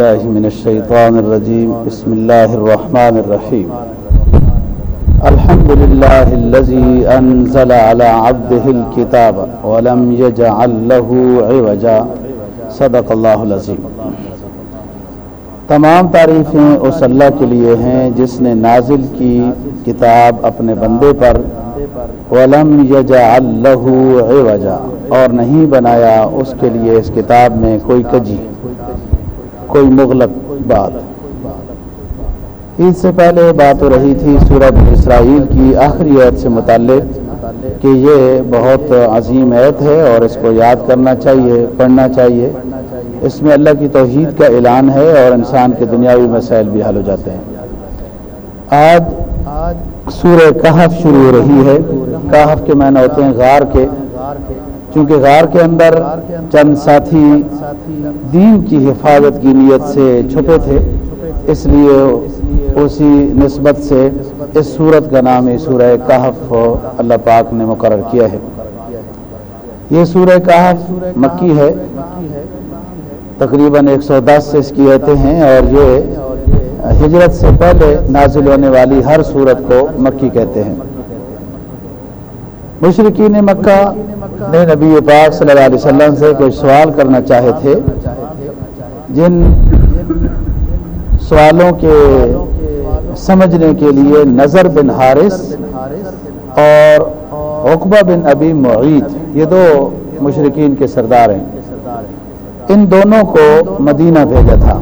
بالله من الشيطان الرجيم بسم الله الرحمن الرحيم الحمد لله الذي أنزل على عبده الكتاب ولم يجعل له عوجا۔ صدق الله العظيم تمام تعریفیں اس اللہ کے لیے ہیں جس نے نازل کی کتاب اپنے بندے پر۔ ولم يجعل له عوجا۔ اور نہیں بنایا اس کے لیے اس کتاب میں کوئی کجی۔ کوئی مغلق بات۔ عید سے پہلے بات ہو رہی تھی سورہ اسرائیل کی آخری عید سے متعلق کہ یہ بہت عظیم عید ہے اور اس کو یاد کرنا چاہیے، پڑھنا چاہیے۔ اس میں اللہ کی توحید کا اعلان ہے اور انسان کے دنیاوی مسائل بھی حل ہو جاتے ہیں۔ آج سورہ کہف شروع ہو رہی ہے۔ کہف کے معنی ہوتے ہیں غار کے۔ چونکہ غار کے اندر چند ساتھی دین کی حفاظت کی نیت سے چھپے تھے، اس لیے اسی نسبت سے اس صورت کا نام سورہ کہف اللہ پاک نے مقرر کیا ہے۔ یہ سورہ کہف مکی ہے۔ تقریباً ایک سو دس سے اس کی آتے ہیں اور یہ ہجرت سے پہلے نازل ہونے والی ہر صورت کو مکی کہتے ہیں۔ مشرقین مکہ نے نبی پاک صلی اللہ علیہ وسلم سے کوئی سوال کرنا چاہے تھے، جن سوالوں کے سمجھنے کے لیے نظر بن حارث اور عقبہ بن ابی معید یہ دو مشرقین کے سردار ہیں۔ ان دونوں کو مدینہ بھیجا تھا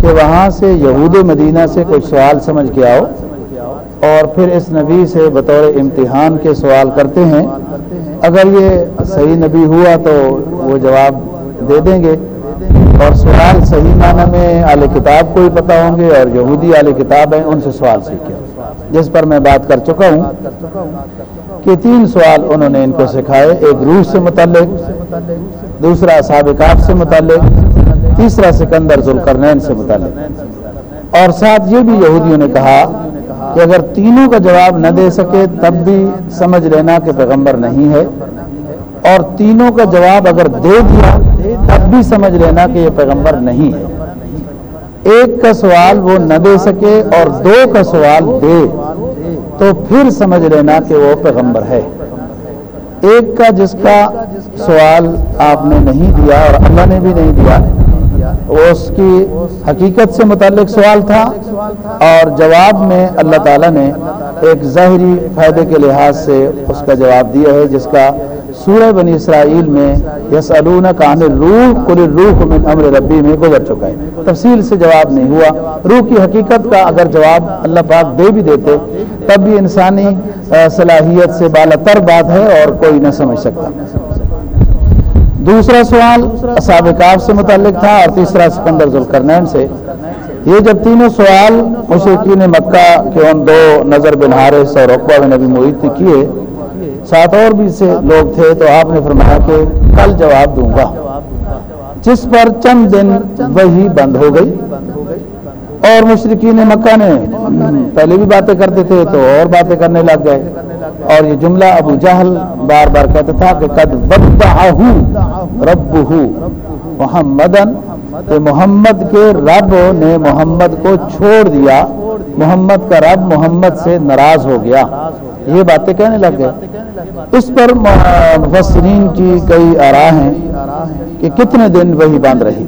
کہ وہاں سے یہود مدینہ سے کوئی سوال سمجھ کے آؤ۔ اور پھر اس نبی سے بطور امتحان کے سوال کرتے ہیں، اگر یہ صحیح نبی ہوا تو وہ جواب دے دیں گے۔ اور سوال صحیح معنی میں اعلی کتاب کو ہی پتہ ہوں گے اور یہودی اعلی کتاب ہیں، ان سے سوال سیکھے جس پر میں بات کر چکا ہوں کہ تین سوال انہوں نے ان کو سکھائے، ایک روح سے متعلق، دوسرا سابقات سے متعلق، تیسرا سکندر ذوالقرنین سے متعلق۔ اور ساتھ یہ بھی یہودیوں نے کہا کہ اگر تینوں کا جواب نہ دے سکے، تب بھی سمجھ لینا کہ پیغمبر نہیں ہے۔ اور تینوں کا جواب اگر دے دیا، تب بھی سمجھ لینا کہ یہ پیغمبر نہیں ہے۔ ایک کا سوال وہ نہ دے سکے اور دو کا سوال دے، تو پھر سمجھ لینا کہ وہ پیغمبر ہے۔ ایک کا جس کا سوال آپ نے نہیں دیا اور اللہ نے بھی نہیں دیا اس کی حقیقت سے متعلق سوال تھا اور جواب میں اللہ تعالیٰ نے ایک ظاہری فائدے کے لحاظ سے اس کا جواب دیا ہے، جس کا سورہ بنی اسرائیل میں یس کان روح کل روح من امر ربی میں گزر چکا ہے۔ تفصیل سے جواب نہیں ہوا۔ روح کی حقیقت کا اگر جواب اللہ پاک دے بھی دیتے، تب بھی انسانی صلاحیت سے بالا تر بات ہے اور کوئی نہ سمجھ سکتا۔ دوسرا سوال سابقات سے متعلق تھا اور تیسرا سکندر ذوالکرنین سے۔ یہ جب تینوں سوال مشرقین مکہ کے ان دو نظر بن حارث اور رقبہ بن نبی محیط نے کیے۔ ساتھ اور بھی سے لوگ تھے تو آپ نے فرمایا کہ کل جواب دوں گا۔ جس پر چند دن وہی بند ہو گئی۔ اور مشرقین مکہ نے پہلے بھی باتیں کرتے تھے تو اور باتیں کرنے لگ گئے۔ اور یہ جملہ ابو جہل بار بار کہتا تھا کہ قد رب محمد محمد کے رب نے محمد کو چھوڑ دیا، محمد کا رب محمد سے ناراض ہو گیا۔ یہ باتیں کہنے لگ گئے۔ اس پر مفسرین کی کئی آرا ہیں کہ کتنے دن وہی باندھ رہی۔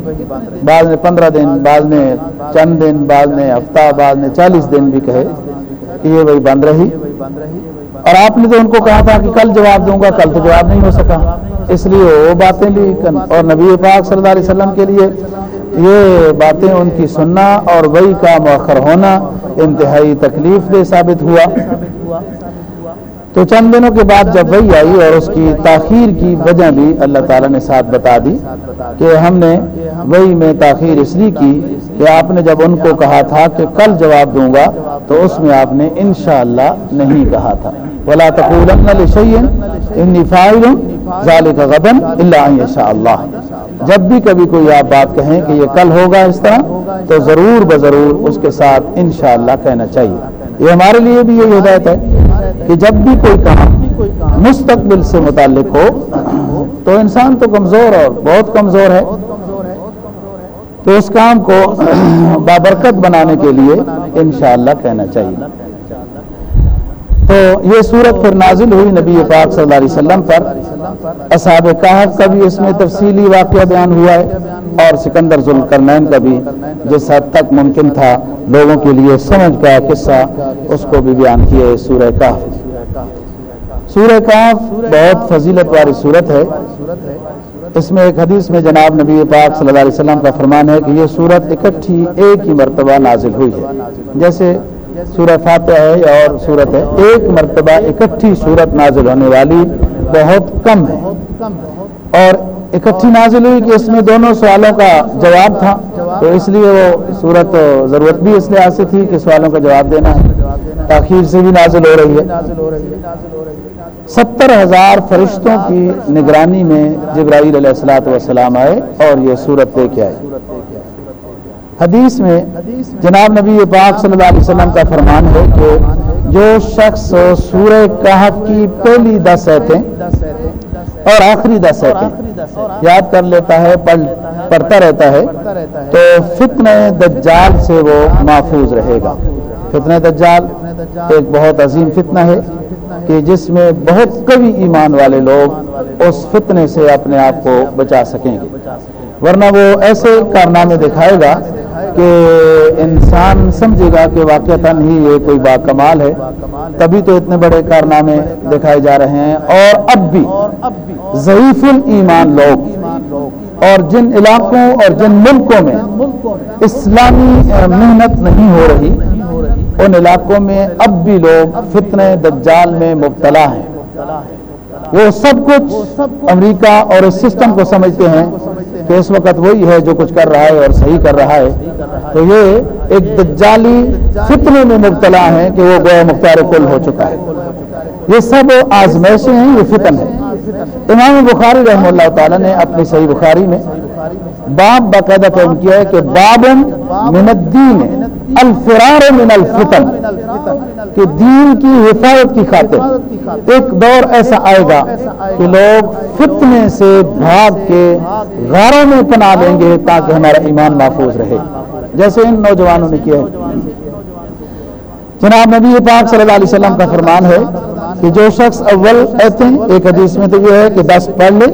بعض نے پندرہ دن بعض نے چند دن بعض نے ہفتہ بعض نے چالیس دن بھی کہے کہ یہ وہی بند رہی۔ اور آپ نے تو ان کو کہا تھا کہ کل جواب دوں گا، کل تو جواب نہیں ہو سکا۔ اس لیے وہ باتیں بھی اور نبی پاک صلی اللہ علیہ وسلم کے لیے یہ باتیں ان کی سننا اور وہی کا مؤخر ہونا انتہائی تکلیف دہ ثابت ہوا۔ تو چند دنوں کے بعد جب وہی آئی اور اس کی تاخیر کی وجہ بھی اللہ تعالیٰ نے ساتھ بتا دی کہ ہم نے وہی میں تاخیر اس لیے کی کہ آپ نے جب ان کو کہا تھا کہ کل جواب دوں گا تو اس میں آپ نے انشاءاللہ نہیں کہا تھا۔ ولا اللہ جب بھی کبھی کوئی آپ بات کہیں کہ یہ کل ہوگا اس طرح تو ضرور بضرور اس کے ساتھ انشاءاللہ کہنا چاہیے۔ یہ ہمارے لیے بھی یہی ہدایت ہے۔ کہ جب بھی کوئی کام مستقبل سے متعلق ہو، تو انسان تو کمزور اور بہت کمزور ہے۔ تو اس کام کو بابرکت بنانے کے لیے انشاءاللہ کہنا چاہیے۔ تو یہ صورت پھر نازل ہوئی نبی پاک صلی اللہ علیہ وسلم پر۔ اصحاب کہف کا بھی اس میں تفصیلی واقعہ بیان ہوا ہے اور سکندر ذوالکرنین کا بھی، جس حد تک ممکن تھا لوگوں کے لیے سمجھ کا قصہ اس کو بھی بیان کیا ہے سورہ کہف۔ سورہ کہف بہت فضیلت والی صورت ہے۔ اس میں ایک حدیث میں جناب نبی پاک صلی اللہ علیہ وسلم کا فرمان ہے کہ یہ صورت اکٹھی ایک ہی مرتبہ نازل ہوئی ہے۔ جیسے سورہ فاتح ہے اور صورت ہے ایک مرتبہ اکٹھی صورت نازل ہونے والی بہت کم ہے۔ اور اکٹھی نازل ہوئی کہ اس میں دونوں سوالوں کا جواب تھا۔ تو اس لیے وہ صورت ضرورت بھی اس لحاظ سے تھی کہ سوالوں کا جواب دینا ہے۔ تاخیر سے بھی نازل ہو رہی ہے۔ ستر ہزار فرشتوں کی نگرانی میں جبرائیل علیہ السلاۃ والسلام آئے اور یہ صورت لے کے آئے۔ حدیث میں جناب نبی پاک صلی اللہ علیہ وسلم کا فرمان ہے کہ جو شخص سورہ کہف کی پہلی دس ایتیں اور آخری دس ایتیں یاد کر لیتا ہے پڑھتا رہتا ہے، تو فتن دجال سے وہ محفوظ رہے گا۔ فتن دجال ایک بہت عظیم فتنہ ہے کہ جس میں بہت کبھی ایمان والے لوگ اس فتنے سے اپنے آپ کو بچا سکیں گے۔ ورنہ وہ ایسے کارنامے دکھائے گا کہ انسان سمجھے گا کہ واقعات ہی یہ کوئی با کمال ہے۔ تبھی تو اتنے بڑے کارنامے دکھائے جا رہے ہیں۔ اور اب بھی ضعیف ایمان لوگ اور جن علاقوں اور جن ملکوں میں اسلامی محنت نہیں ہو رہی، ان علاقوں میں اب بھی لوگ فتن دجال میں مبتلا ہیں۔ وہ سب کچھ امریکہ اور اس سسٹم کو سمجھتے ہیں۔ کہ اس وقت وہی ہے جو کچھ کر رہا ہے اور صحیح کر رہا ہے۔ تو یہ ایک دجالی فتنے میں مبتلا ہے کہ وہ گویا مختار کل ہو چکا ہے۔ یہ سب آزمائشیں ہیں، یہ فتن ہے امام بخاری رحمہ اللہ تعالیٰ نے اپنی صحیح بخاری میں باب باقاعدہ قائم کیا ہے کہ بابن من الدین۔ الفرار من الفتن، کہ دین کی حفاظت کی خاطر ایک دور ایسا آئے گا کہ لوگ فتنے سے بھاگ کے غاروں میں پناہ لیں گے تاکہ ہمارا ایمان محفوظ رہے۔ جیسے ان نوجوانوں نے کیا جناب نبی پاک صلی اللہ علیہ وسلم کا فرمان ہے کہ جو شخص اول ایتے ایک حدیث میں تو یہ ہے کہ دس پڑھ لے،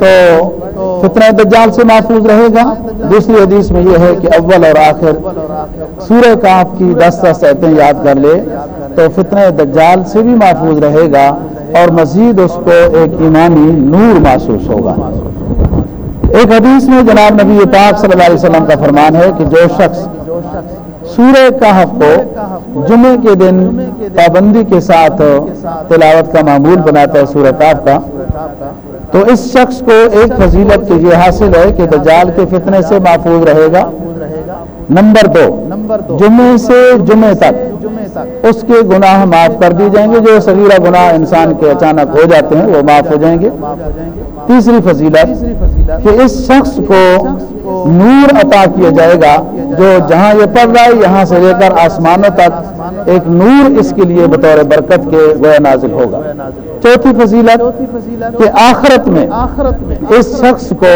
تو فتنہ دجال سے محفوظ رہے گا۔ دوسری حدیث میں یہ ہے کہ اول اور آخر سورہ کاف کی دس دس ایتیں یاد کر لے، تو فتنہ دجال سے بھی محفوظ رہے گا اور مزید اس کو ایک ایمانی نور محسوس ہوگا۔ ایک حدیث میں جناب نبی پاک صلی اللہ علیہ وسلم کا فرمان ہے کہ جو شخص سورہ کہف کو جمعے کے دن پابندی کے ساتھ تلاوت کا معمول بناتا ہے سورہ کہف کا۔ تو اس شخص کو ایک فضیلت یہ حاصل ہے کہ دجال کے فتنے سے محفوظ رہے گا۔ نمبر دو، جمعے سے جمعے تک اس کے گناہ معاف کر دی جائیں گے۔ جو سگیرہ گناہ انسان کے اچانک ہو جاتے ہیں وہ معاف ہو جائیں گے۔ تیسری فضیلت، کہ اس شخص کو نور عطا کیا جائے گا، جو جہاں یہ پڑھ رہا ہے، یہاں سے لے کر آسمانوں تک ایک نور اس کے لیے بطور برکت کے گویا نازل ہوگا۔ چوتھی فضیلت کہ آخرت میں اس شخص کو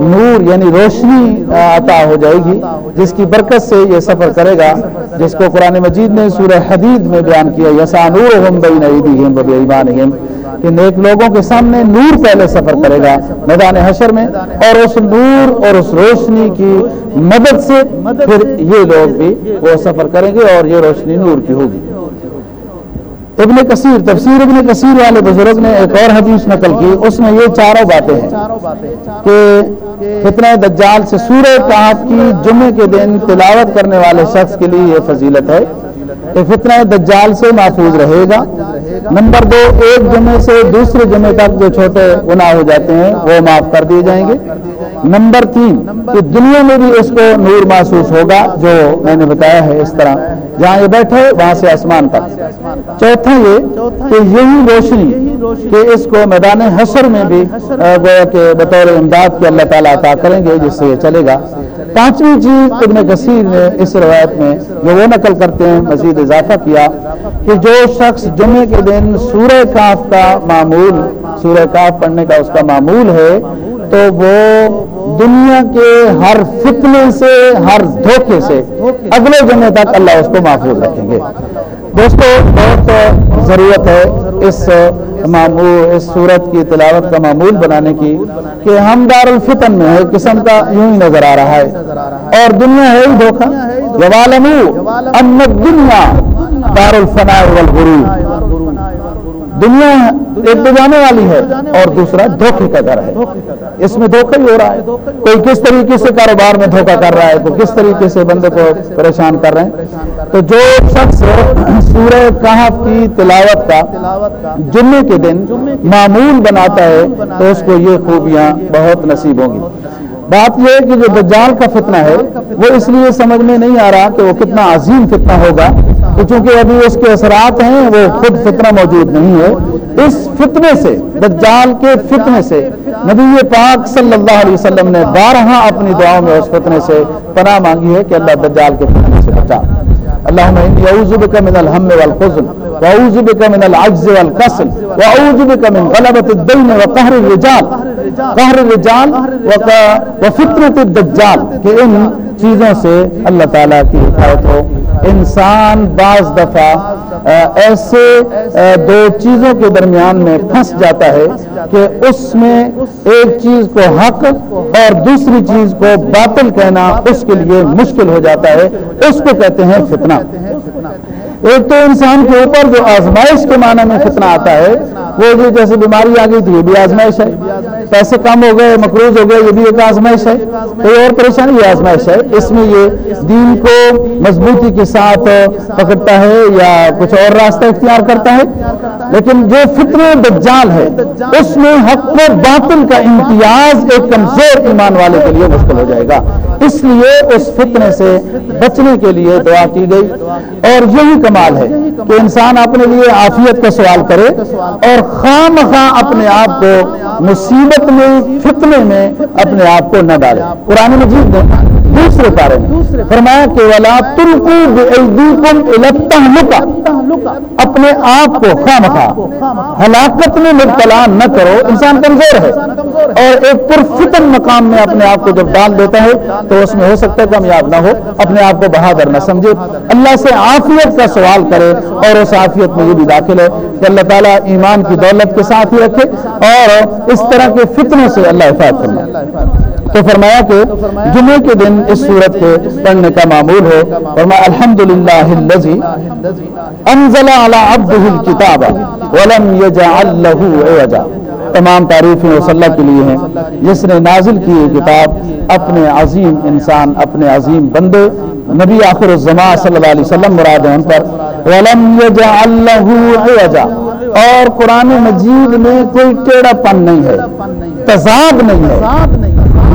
نور یعنی روشنی عطا ہو جائے گی، جس کی برکت سے یہ سفر کرے گا، جس کو قرآن مجید نے سورہ حدید میں بیان کیا یسا نور ہم بین کہ نیک لوگوں کے سامنے نور پہلے سفر کرے گا میدان حشر میں اور اس نور اور اس روشنی کی مدد سے پھر یہ لوگ بھی وہ سفر کریں گے اور یہ روشنی نور کی ہوگی۔ ابن کثیر، تفسیر ابن کثیر والے بزرگ نے ایک اور حدیث نقل کی، اس میں یہ چاروں باتیں ہیں کہ فتنہ دجال سے سورہ کہف کی جمعے کے دن تلاوت کرنے والے شخص کے لیے یہ فضیلت ہے کہ فتنہ دجال سے محفوظ رہے گا۔ نمبر دو، ایک جمعے سے دوسرے جمعے تک جو چھوٹے گناہ ہو جاتے ہیں، وہ معاف کر دیے جائیں گے۔ نمبر تین، کہ دنیا میں بھی اس کو نور محسوس ہوگا، جو میں نے بتایا ہے اس طرح۔ جہاں یہ بیٹھے، وہاں سے آسمان تک۔ چوتھا یہ، کہ یہی روشنی کہ اس کو میدان حشر میں بھی گویا کہ بطور امداد کے اللہ تعالیٰ عطا کریں گے، جس سے یہ چلے گا۔ پانچویں چیز ابن کثیر نے اس روایت میں جو وہ نقل کرتے ہیں، مزید اضافہ کیا کہ جو شخص جمعے کے دن سورہ کاف کا معمول، سورہ کاف پڑھنے کا اس کا معمول ہے، تو وہ دنیا کے ہر فتنے سے، ہر دھوکے سے اگلے جمعے تک اللہ اس کو محفوظ رکھیں گے۔ دوستو، بہت ضرورت ہے اس اس صورت کی تلاوت کا معمول بنانے کی کہ ہم دار الفتن میں ہے قسم کا یوں ہی نظر آ رہا ہے۔ اور دنیا ہے ہی دھوکہ۔ ان دنیا دار الفنا والغرور۔ دنیا ایک تو جانے والی ہے اور دوسرا دھوکے کا گھر ہے۔ اس میں دھوکہ ہی ہو رہا ہے۔ کوئی کس طریقے سے کاروبار میں دھوکہ کر رہا ہے، کوئی کس طریقے سے بندے کو پریشان کر رہے ہیں۔ تو جو شخص سورہ کہف کی تلاوت کا جمعے کے دن معمول بناتا ہے، تو اس کو یہ خوبیاں بہت نصیب ہوں گی۔ بات یہ ہے کہ جو دجال کا فتنہ ہے، وہ اس لیے سمجھ میں نہیں آ رہا کہ وہ کتنا عظیم فتنہ ہوگا۔ چونکہ ابھی اس کے اثرات ہیں، وہ خود فتنہ موجود نہیں ہے۔ اس فتنے سے، دجال کے فتنے سے نبی پاک صلی اللہ علیہ وسلم نے بارہا اپنی دعاؤں میں اس فتنے سے پناہ مانگی ہے کہ اللہ دجال کے فتنے سے بچا۔ اللهم اني اعوذ بك من الهم والحزن، واعوذ بك من العجز والكسل واعوذ بك من غلبة الدين وقهر الرجال۔ قهر الرجال وفتنة الدجال، کہ ان چیزوں سے اللہ تعالیٰ کی حفاظت ہو۔ انسان بعض دفعہ ایسے دو چیزوں کے درمیان میں پھنس جاتا ہے کہ اس میں ایک چیز کو حق اور دوسری چیز کو باطل کہنا اس کے لیے مشکل ہو جاتا ہے۔ اس کو کہتے ہیں فتنہ۔ ایک تو انسان کے اوپر جو آزمائش کے معنی میں فتنہ آتا ہے، وہ جیسے بیماری آ گئی تھی یہ بھی آزمائش ہے۔ پیسے کم ہو گئے، مقروض ہو گئے، یہ بھی ایک آزمائش ہے۔ کوئی اور پریشانی یہ آزمائش ہے۔ اس میں یہ دین کو مضبوطی کے ساتھ پکڑتا ہے یا کچھ اور راستہ اختیار کرتا ہے۔ لیکن جو فطر دجال ہے، اس میں حق و باطل کا امتیاز ایک کمزور ایمان والے کے لیے مشکل ہو جائے گا۔ اس لیے اس فتنے سے بچنے کے لیے دعا کی گئی۔ اور یہی کمال ہے کہ انسان اپنے لیے عافیت کا سوال کرے اور خام خواہ اپنے آپ کو مصیبت میں، فتنے میں اپنے آپ کو نہ ڈالے۔ قرآن مجید نے دوسرے پارے میں۔ فرمایا کہ ولا اپنے آپ کو خام خواہ ہلاکت میں مبتلا نہ کرو، انسان کمزور ہے۔ اور ایک پرفتن مقام میں اپنے آپ کو جب ڈال دیتا ہے، تو اس میں ہو سکتا ہے کامیاب نہ ہو۔ اپنے آپ کو بہادر نہ سمجھے۔ اللہ سے عافیت کا سوال کرے اور اس عافیت میں یہ بھی داخل ہے کہ اللہ تعالیٰ ایمان کی دولت کے ساتھ ہی رکھے اور اس طرح کے فتنوں سے اللہ حفاظ کرنا تو فرمایا کہ جمعے کے دن اس صورت کے پڑھنے کا معمول ہے۔ فرمایا الحمد للہ انزل على عبده الكتاب ولم يجعل له عوجا۔ تمام تعریفیں اس اللہ کے لیے ہیں۔ جس نے نازل کی یہ کتاب اپنے عظیم انسان، اپنے عظیم بندے، نبی آخر الزمان صلی اللہ علیہ وسلم مراد ہیں ان پر۔ ولم يجعل له عوجا۔ اور قرآن مجید میں کوئی ٹیڑا پن نہیں ہے، تضاد نہیں ہے۔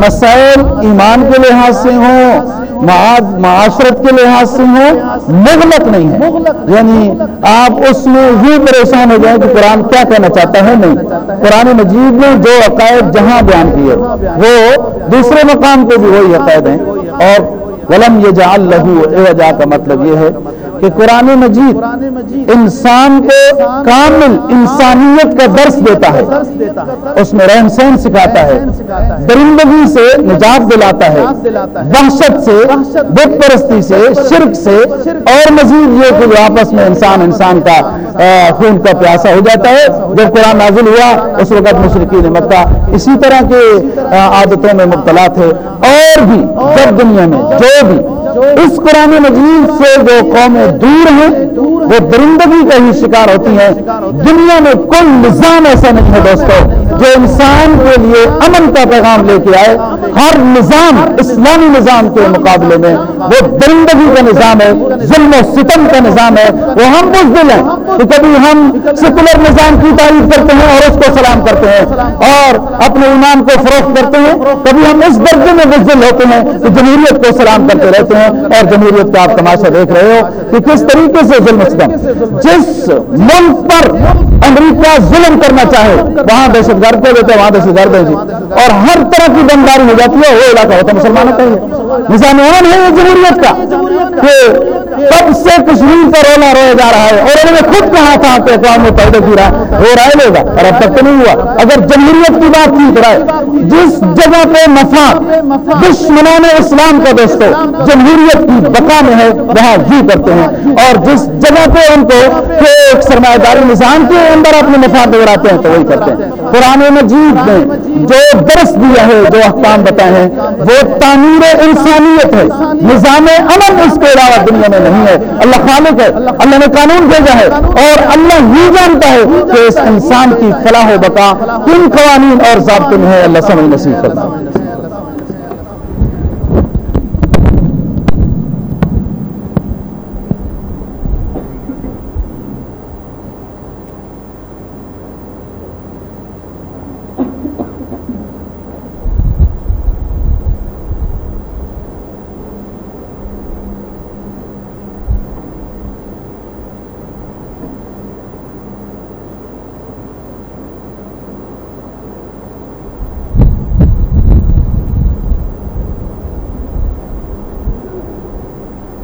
مسائل ایمان کے لحاظ سے ہوں معاشرت کے لحاظ سے ہوں، مغلق نہیں ہے یعنی آپ اس میں ہی پریشان ہو جائیں کہ قرآن کیا کہنا چاہتا ہے؟ نہیں۔ قرآن مجید نے جو عقائد جہاں بیان کیے، وہ دوسرے مقام پہ بھی وہی عقائد ہیں۔ اور غلم یہ جا لہو کا مطلب یہ ہے کہ قرآن مجید انسان کو کامل انسانیت کا درس دیتا ہے۔ اس میں رہن سہن سکھاتا ہے۔ درندگی سے نجات دلاتا ہے۔ وحشت سے، بت پرستی سے، شرک سے اور مزید یہ کہ آپس میں انسان انسان کا خون کا پیاسا ہو جاتا ہے۔ جب قرآن نازل ہوا، اس وقت مشرقی مکہ اسی طرح کے عادتوں میں مبتلا تھے۔ اور بھی، جب دنیا میں جو بھی اس قرآن مجید سے جو قومیں دور ہیں، وہ درندگی کا ہی شکار ہوتی ہیں۔ دنیا میں کوئی نظام ایسا نہیں ہے دوستو، جو انسان کے لیے امن کا پیغام لے کے آئے۔ ہر نظام اسلامی نظام کے مقابلے میں وہ درندگی کا نظام ہے، ظلم و ستم کا نظام ہے۔ وہ ہم بزدل ہیں کہ کبھی ہم سیکولر نظام کی تعریف کرتے ہیں اور اس کو سلام کرتے ہیں۔ اور اپنے ایمان کو فروخت کرتے ہیں۔ کبھی ہم اس درجے میں بزدل ہوتے ہیں کہ جمہوریت کو سلام کرتے رہتے ہیں۔ اور جمہوریت کا آپ تماشا دیکھ رہے ہو کہ کس طریقے سے ظلم اچھا ستم جس ملک پر امریکہ ظلم کرنا چاہے، وہاں دہشت گرد کو دیتے وہاں دہشت گرد ہے جی۔ اور ہر طرح کی بمباری ہو جاتی ہے، وہ علاقہ ہوتا ہے، مسلمانوں کا ہی نظام ہے یہ جمہوریت کا کہ کب سے کشمیر کا رونا رویا جا رہا ہے اور انہوں نے خود کہا تھا کہ اقوام متحدہ کی رائے ہو رائے لے گا اور اب تک تو نہیں ہوا۔ اگر جمہوریت کی بات کی رائے جس جگہ پہ مفاد دشمنان اسلام کا دوستو جمہوریت کی بقا میں ہے، وہاں جی کرتے ہیں۔ اور جس جگہ پہ ان کو ایک سرمایہ داری نظام کے اندر اپنے مفاد نظر آتے ہیں تو وہی کرتے ہیں۔ قرآن مجید نے جو درس دیا ہے جو احکام بتائے ہیں وہ تعمیر انسانیت ہے۔ نظام امن اس کے علاوہ دنیا میں نہیں ہے۔ اللہ خالق ہے اللہ نے قانون بھیجا ہے اور اللہ ہی جانتا ہے کہ اس انسان کی فلاح و بقا کن قوانین اور ضابطے میں ہے۔ اللہ سمجھ نصیب کرتا